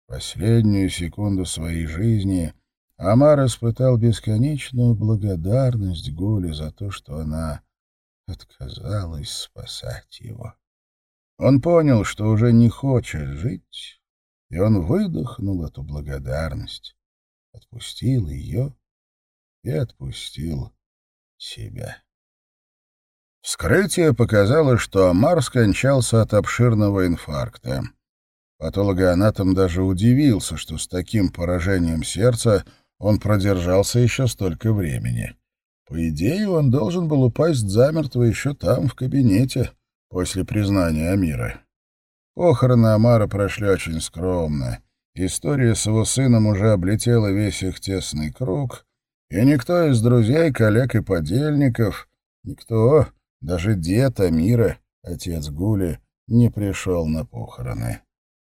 A: Последнюю секунду своей жизни Амар испытал бесконечную благодарность Гуле за то, что она отказалась спасать его. Он понял, что уже не хочет жить, и он выдохнул эту благодарность отпустил ее и отпустил себя. Вскрытие показало, что Амар скончался от обширного инфаркта. Патологоанатом даже удивился, что с таким поражением сердца он продержался еще столько времени. По идее, он должен был упасть замертво еще там, в кабинете, после признания Амира. Похороны Амара прошли очень скромно. История с его сыном уже облетела весь их тесный круг, и никто из друзей, коллег и подельников, никто, даже дед Амира, отец Гули, не пришел на похороны.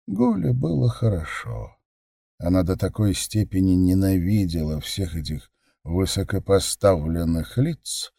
A: Гуле было хорошо. Она до такой степени ненавидела всех этих высокопоставленных лиц,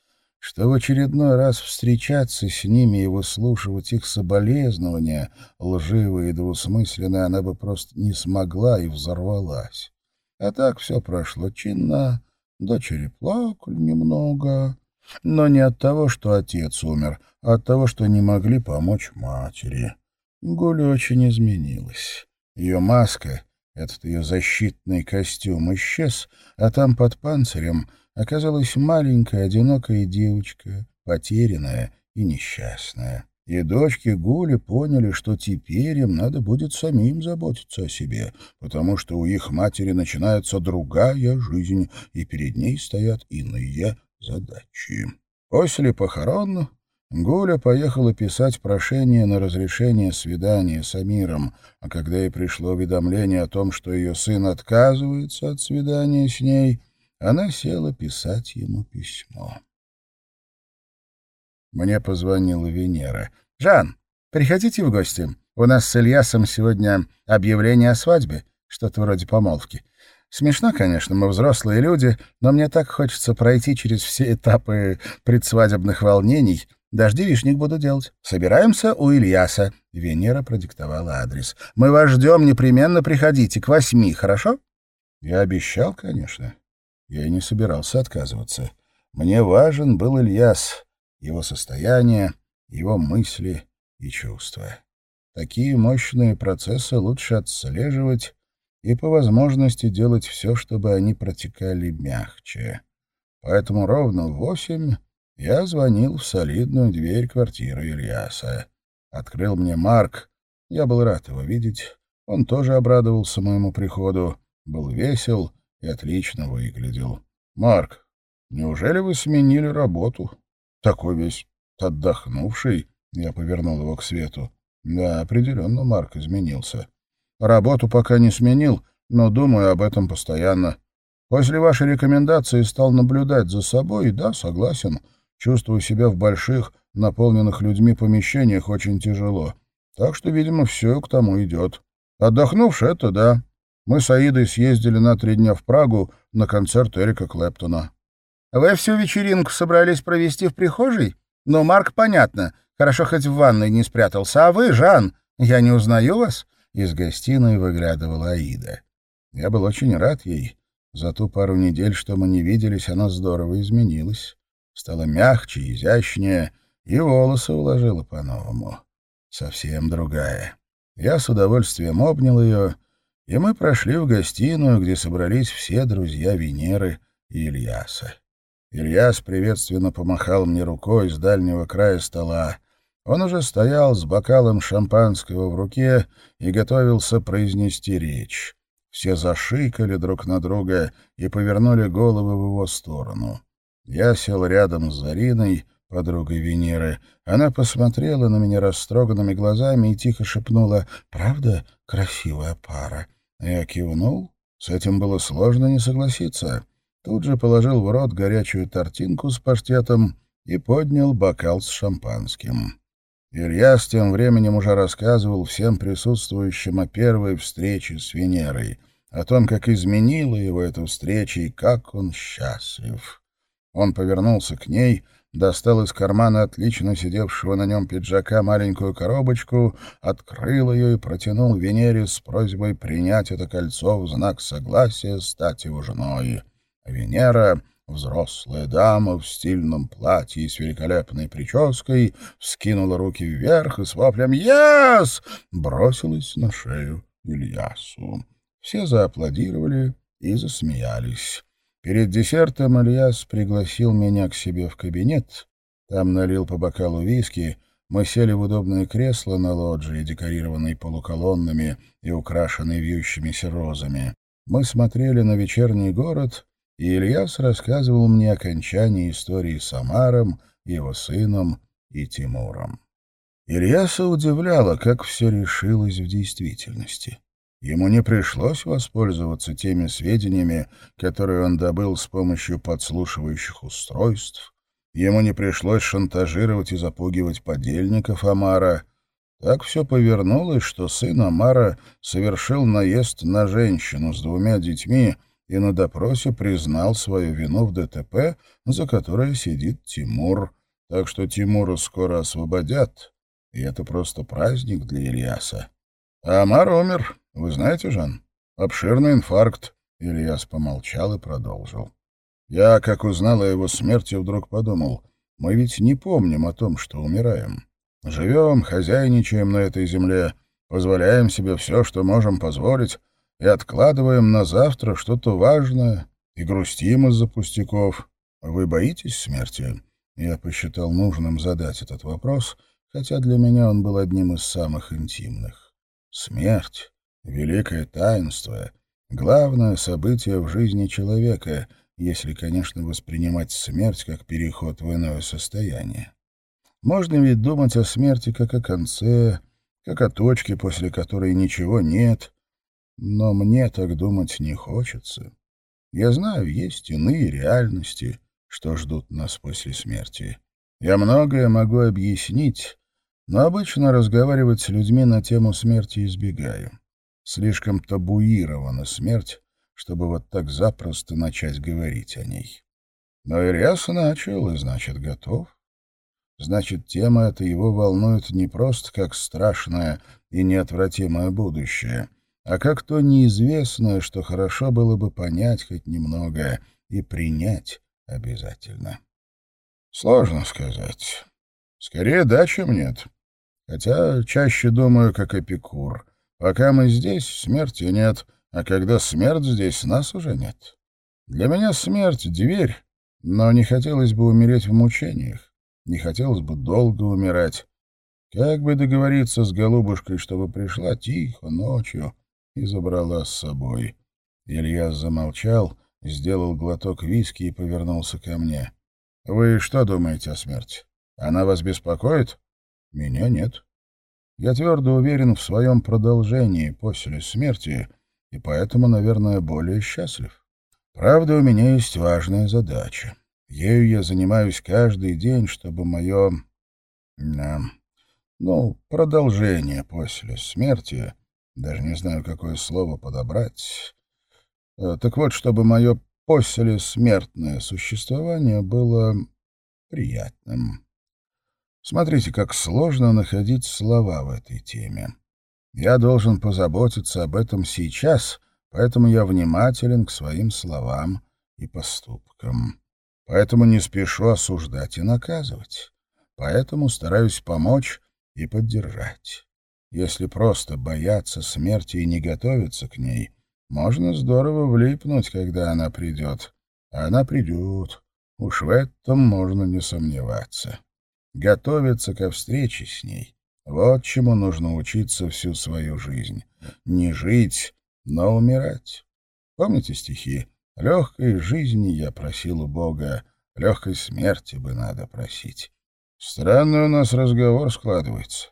A: что в очередной раз встречаться с ними и выслушивать их соболезнования, лживые и двусмысленные, она бы просто не смогла и взорвалась. А так все прошло чинно, дочери плакали немного, но не от того, что отец умер, а от того, что не могли помочь матери. Гуля очень изменилась. Ее маска, этот ее защитный костюм исчез, а там под панцирем — оказалась маленькая одинокая девочка, потерянная и несчастная. И дочки Гули поняли, что теперь им надо будет самим заботиться о себе, потому что у их матери начинается другая жизнь, и перед ней стоят иные задачи. После похорон Гуля поехала писать прошение на разрешение свидания с Амиром, а когда ей пришло уведомление о том, что ее сын отказывается от свидания с ней — она села писать ему письмо. Мне позвонила Венера. «Жан, приходите в гости. У нас с Ильясом сегодня объявление о свадьбе, что-то вроде помолвки. Смешно, конечно, мы взрослые люди, но мне так хочется пройти через все этапы предсвадебных волнений. Дожди вишник буду делать. Собираемся у Ильяса. Венера продиктовала адрес. Мы вас ждем, непременно приходите к восьми, хорошо? Я обещал, конечно. Я не собирался отказываться. Мне важен был Ильяс, его состояние, его мысли и чувства. Такие мощные процессы лучше отслеживать и по возможности делать все, чтобы они протекали мягче. Поэтому ровно в восемь я звонил в солидную дверь квартиры Ильяса. Открыл мне Марк. Я был рад его видеть. Он тоже обрадовался моему приходу, был весел и отлично выглядел. «Марк, неужели вы сменили работу? Такой весь отдохнувший?» Я повернул его к свету. «Да, определенно Марк изменился. Работу пока не сменил, но думаю об этом постоянно. После вашей рекомендации стал наблюдать за собой, и да, согласен, чувствую себя в больших, наполненных людьми помещениях очень тяжело. Так что, видимо, все к тому идет. Отдохнувши, это да. Мы с Аидой съездили на три дня в Прагу на концерт Эрика Клэптона. «Вы всю вечеринку собрались провести в прихожей? Ну, Марк, понятно. Хорошо, хоть в ванной не спрятался. А вы, Жан, я не узнаю вас?» Из гостиной выглядывала Аида. Я был очень рад ей. За ту пару недель, что мы не виделись, она здорово изменилась. Стала мягче, изящнее, и волосы уложила по-новому. Совсем другая. Я с удовольствием обнял ее, и мы прошли в гостиную, где собрались все друзья Венеры и Ильяса. Ильяс приветственно помахал мне рукой с дальнего края стола. Он уже стоял с бокалом шампанского в руке и готовился произнести речь. Все зашикали друг на друга и повернули головы в его сторону. Я сел рядом с Зариной, подругой Венеры. Она посмотрела на меня растроганными глазами и тихо шепнула «Правда красивая пара?» Я кивнул. С этим было сложно не согласиться. Тут же положил в рот горячую тортинку с паштетом и поднял бокал с шампанским. Ильяс тем временем уже рассказывал всем присутствующим о первой встрече с Венерой, о том, как изменила его эта встреча и как он счастлив. Он повернулся к ней, достал из кармана отлично сидевшего на нем пиджака маленькую коробочку, открыл ее и протянул Венере с просьбой принять это кольцо в знак согласия стать его женой. Венера Взрослая дама в стильном платье и с великолепной прической вскинула руки вверх и с воплем «Яс!» бросилась на шею Ильясу. Все зааплодировали и засмеялись. Перед десертом Ильяс пригласил меня к себе в кабинет. Там налил по бокалу виски. Мы сели в удобное кресло на лоджии, декорированной полуколоннами и украшенной вьющимися розами. Мы смотрели на вечерний город и Ильяс рассказывал мне окончание истории с Амаром, его сыном и Тимуром. Ильяса удивляло, как все решилось в действительности. Ему не пришлось воспользоваться теми сведениями, которые он добыл с помощью подслушивающих устройств. Ему не пришлось шантажировать и запугивать подельников Амара. Так все повернулось, что сын Амара совершил наезд на женщину с двумя детьми, и на допросе признал свою вину в ДТП, за которое сидит Тимур. Так что Тимура скоро освободят, и это просто праздник для Ильяса. А Амар умер, вы знаете, Жан? Обширный инфаркт. Ильяс помолчал и продолжил. Я, как узнал о его смерти, вдруг подумал, мы ведь не помним о том, что умираем. Живем, хозяйничаем на этой земле, позволяем себе все, что можем позволить, и откладываем на завтра что-то важное и грустим из-за пустяков. Вы боитесь смерти? Я посчитал нужным задать этот вопрос, хотя для меня он был одним из самых интимных. Смерть — великое таинство, главное событие в жизни человека, если, конечно, воспринимать смерть как переход в иное состояние. Можно ведь думать о смерти как о конце, как о точке, после которой ничего нет, но мне так думать не хочется. Я знаю, есть иные реальности, что ждут нас после смерти. Я многое могу объяснить, но обычно разговаривать с людьми на тему смерти избегаю. Слишком табуирована смерть, чтобы вот так запросто начать говорить о ней. Но Ильяс начал, и значит, готов. Значит, тема эта его волнует не просто как страшное и неотвратимое будущее, а как то неизвестное, что хорошо было бы понять хоть немного и принять обязательно. Сложно сказать. Скорее да, чем нет. Хотя чаще думаю, как Эпикур. Пока мы здесь, смерти нет, а когда смерть здесь, нас уже нет. Для меня смерть — дверь, но не хотелось бы умереть в мучениях, не хотелось бы долго умирать. Как бы договориться с голубушкой, чтобы пришла тихо, ночью, и забрала с собой? Илья замолчал, сделал глоток виски и повернулся ко мне. — Вы что думаете о смерти? Она вас беспокоит? — Меня нет. Я твердо уверен в своем продолжении после смерти, и поэтому, наверное, более счастлив. Правда, у меня есть важная задача. Ею я занимаюсь каждый день, чтобы мое... Ну, продолжение после смерти, даже не знаю, какое слово подобрать. Э, так вот, чтобы мое послесмертное существование было приятным. Смотрите, как сложно находить слова в этой теме. Я должен позаботиться об этом сейчас, поэтому я внимателен к своим словам и поступкам. Поэтому не спешу осуждать и наказывать. Поэтому стараюсь помочь и поддержать. Если просто бояться смерти и не готовиться к ней, можно здорово влипнуть, когда она придет. А она придет. Уж в этом можно не сомневаться готовиться ко встрече с ней. Вот чему нужно учиться всю свою жизнь. Не жить, но умирать. Помните стихи? «Легкой жизни я просил у Бога, легкой смерти бы надо просить». Странный у нас разговор складывается.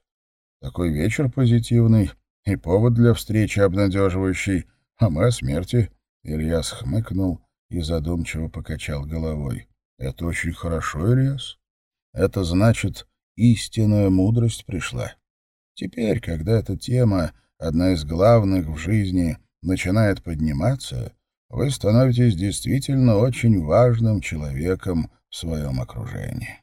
A: Такой вечер позитивный и повод для встречи обнадеживающий, а мы о смерти. Ильяс хмыкнул и задумчиво покачал головой. Это очень хорошо, Ильяс. Это значит, истинная мудрость пришла. Теперь, когда эта тема, одна из главных в жизни, начинает подниматься, вы становитесь действительно очень важным человеком в своем окружении.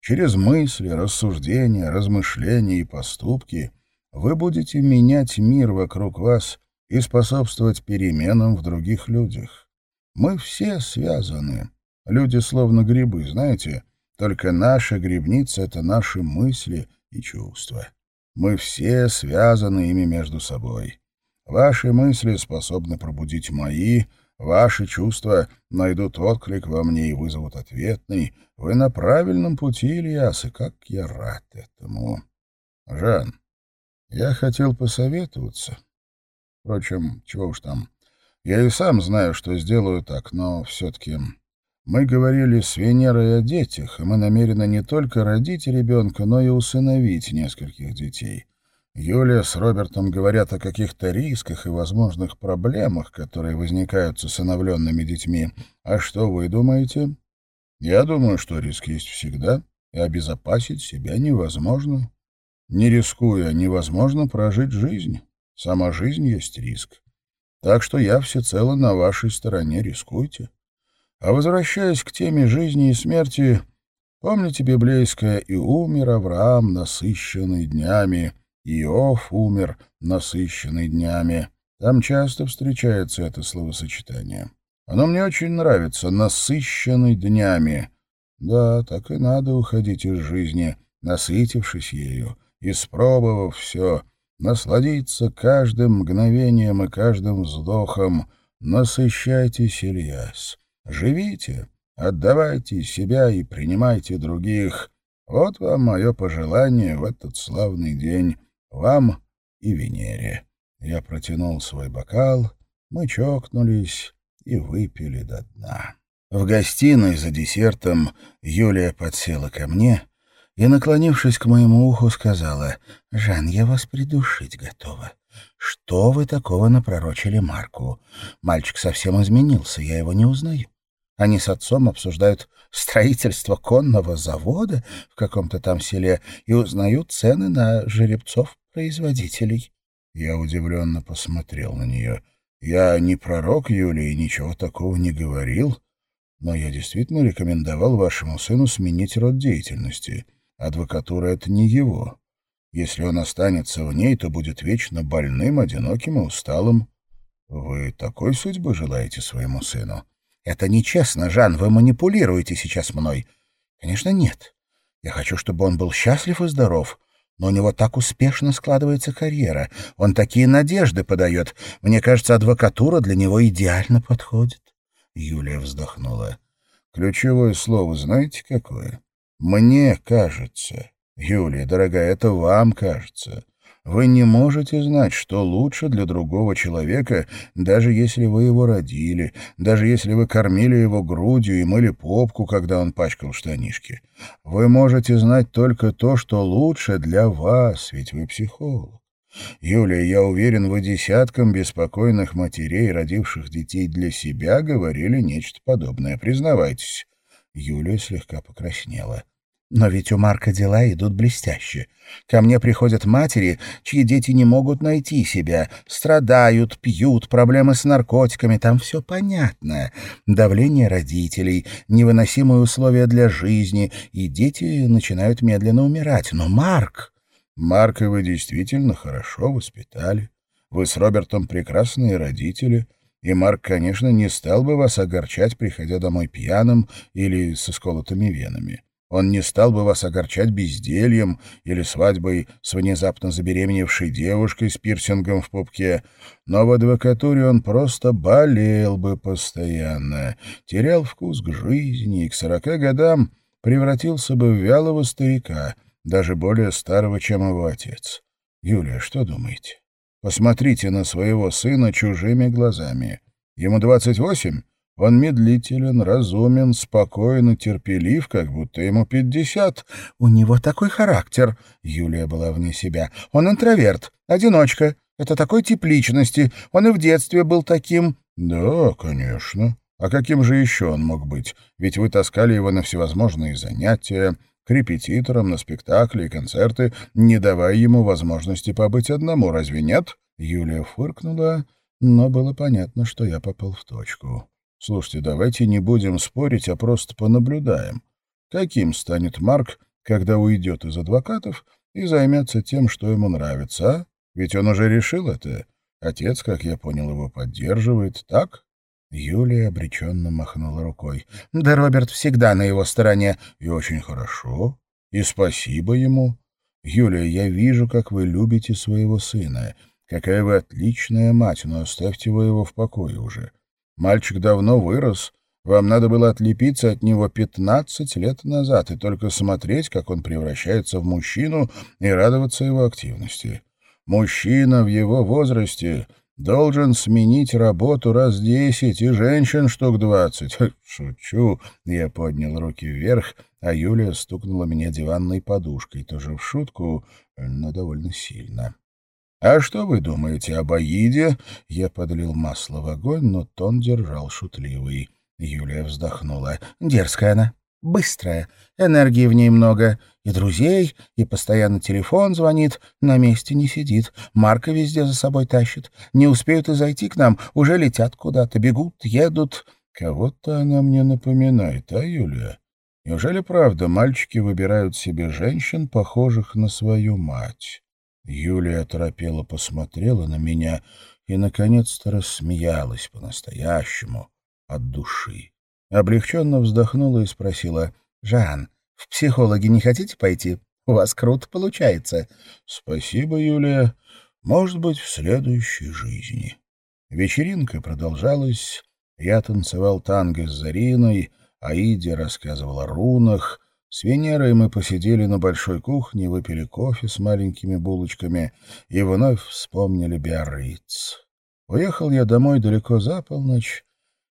A: Через мысли, рассуждения, размышления и поступки вы будете менять мир вокруг вас и способствовать переменам в других людях. Мы все связаны. Люди словно грибы, знаете, только наша грибница — это наши мысли и чувства. Мы все связаны ими между собой. Ваши мысли способны пробудить мои, ваши чувства найдут отклик во мне и вызовут ответный. Вы на правильном пути, Ильяс, и как я рад этому. Жан, я хотел посоветоваться. Впрочем, чего уж там. Я и сам знаю, что сделаю так, но все-таки мы говорили с Венерой о детях, и мы намерены не только родить ребенка, но и усыновить нескольких детей. Юлия с Робертом говорят о каких-то рисках и возможных проблемах, которые возникают с усыновленными детьми. А что вы думаете? Я думаю, что риск есть всегда, и обезопасить себя невозможно. Не рискуя, невозможно прожить жизнь. Сама жизнь есть риск. Так что я всецело на вашей стороне, рискуйте. А возвращаясь к теме жизни и смерти, помните библейское «И умер Авраам, насыщенный днями», «Иов умер, насыщенный днями». Там часто встречается это словосочетание. Оно мне очень нравится, насыщенный днями. Да, так и надо уходить из жизни, насытившись ею, испробовав все, насладиться каждым мгновением и каждым вздохом. Насыщайтесь, Ильяс. Живите, отдавайте себя и принимайте других. Вот вам мое пожелание в этот славный день, вам и Венере. Я протянул свой бокал, мы чокнулись и выпили до дна. В гостиной за десертом Юлия подсела ко мне и, наклонившись к моему уху, сказала, «Жан, я вас придушить готова. Что вы такого напророчили Марку? Мальчик совсем изменился, я его не узнаю. Они с отцом обсуждают строительство конного завода в каком-то там селе и узнают цены на жеребцов-производителей. Я удивленно посмотрел на нее. Я не пророк, Юлия, и ничего такого не говорил, но я действительно рекомендовал вашему сыну сменить род деятельности. Адвокатура — это не его. Если он останется в ней, то будет вечно больным, одиноким и усталым. Вы такой судьбы желаете своему сыну? Это нечестно, Жан, вы манипулируете сейчас мной. Конечно, нет. Я хочу, чтобы он был счастлив и здоров. Но у него так успешно складывается карьера. Он такие надежды подает. Мне кажется, адвокатура для него идеально подходит. Юлия вздохнула. Ключевое слово знаете какое? Мне кажется. Юлия, дорогая, это вам кажется. Вы не можете знать, что лучше для другого человека, даже если вы его родили, даже если вы кормили его грудью и мыли попку, когда он пачкал штанишки. Вы можете знать только то, что лучше для вас, ведь вы психолог. Юлия, я уверен, вы десяткам беспокойных матерей, родивших детей для себя, говорили нечто подобное. Признавайтесь. Юлия слегка покраснела. Но ведь у Марка дела идут блестяще. Ко мне приходят матери, чьи дети не могут найти себя, страдают, пьют, проблемы с наркотиками, там все понятно. Давление родителей, невыносимые условия для жизни, и дети начинают медленно умирать. Но Марк... Марка вы действительно хорошо воспитали. Вы с Робертом прекрасные родители, и Марк, конечно, не стал бы вас огорчать, приходя домой пьяным или со сколотыми венами. Он не стал бы вас огорчать бездельем или свадьбой с внезапно забеременевшей девушкой с пирсингом в пупке, но в адвокатуре он просто болел бы постоянно, терял вкус к жизни и к сорока годам превратился бы в вялого старика, даже более старого, чем его отец. Юлия, что думаете? Посмотрите на своего сына чужими глазами. Ему двадцать восемь? Он медлителен, разумен, спокоен и терпелив, как будто ему пятьдесят. У него такой характер. Юлия была вне себя. Он интроверт, одиночка. Это такой тип личности. Он и в детстве был таким. Да, конечно. А каким же еще он мог быть? Ведь вы таскали его на всевозможные занятия, к репетиторам, на спектакли и концерты, не давая ему возможности побыть одному, разве нет? Юлия фыркнула, но было понятно, что я попал в точку. Слушайте, давайте не будем спорить, а просто понаблюдаем. Каким станет Марк, когда уйдет из адвокатов и займется тем, что ему нравится, а? Ведь он уже решил это. Отец, как я понял, его поддерживает, так? Юлия обреченно махнула рукой. Да Роберт всегда на его стороне. И очень хорошо. И спасибо ему. Юлия, я вижу, как вы любите своего сына. Какая вы отличная мать, но оставьте вы его в покое уже. Мальчик давно вырос. Вам надо было отлепиться от него пятнадцать лет назад и только смотреть, как он превращается в мужчину и радоваться его активности. Мужчина в его возрасте должен сменить работу раз десять и женщин штук двадцать. Шучу. Я поднял руки вверх, а Юлия стукнула меня диванной подушкой, тоже в шутку, но довольно сильно. «А что вы думаете об Аиде?» Я подлил масло в огонь, но тон держал шутливый. Юлия вздохнула. «Дерзкая она, быстрая, энергии в ней много, и друзей, и постоянно телефон звонит, на месте не сидит, Марка везде за собой тащит. Не успеют и зайти к нам, уже летят куда-то, бегут, едут. Кого-то она мне напоминает, а, Юлия? Неужели правда мальчики выбирают себе женщин, похожих на свою мать?» Юлия оторопела посмотрела на меня и, наконец-то, рассмеялась по-настоящему, от души. Облегченно вздохнула и спросила, «Жан, в психологи не хотите пойти? У вас круто получается». «Спасибо, Юлия. Может быть, в следующей жизни». Вечеринка продолжалась. Я танцевал танго с Зариной, Аиде рассказывал о рунах — с Венерой мы посидели на большой кухне, выпили кофе с маленькими булочками и вновь вспомнили Биарриц. Уехал я домой далеко за полночь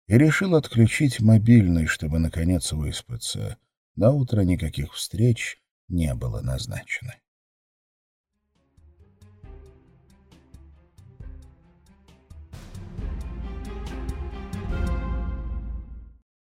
A: и решил отключить мобильный, чтобы, наконец, выспаться. На утро никаких встреч не было назначено.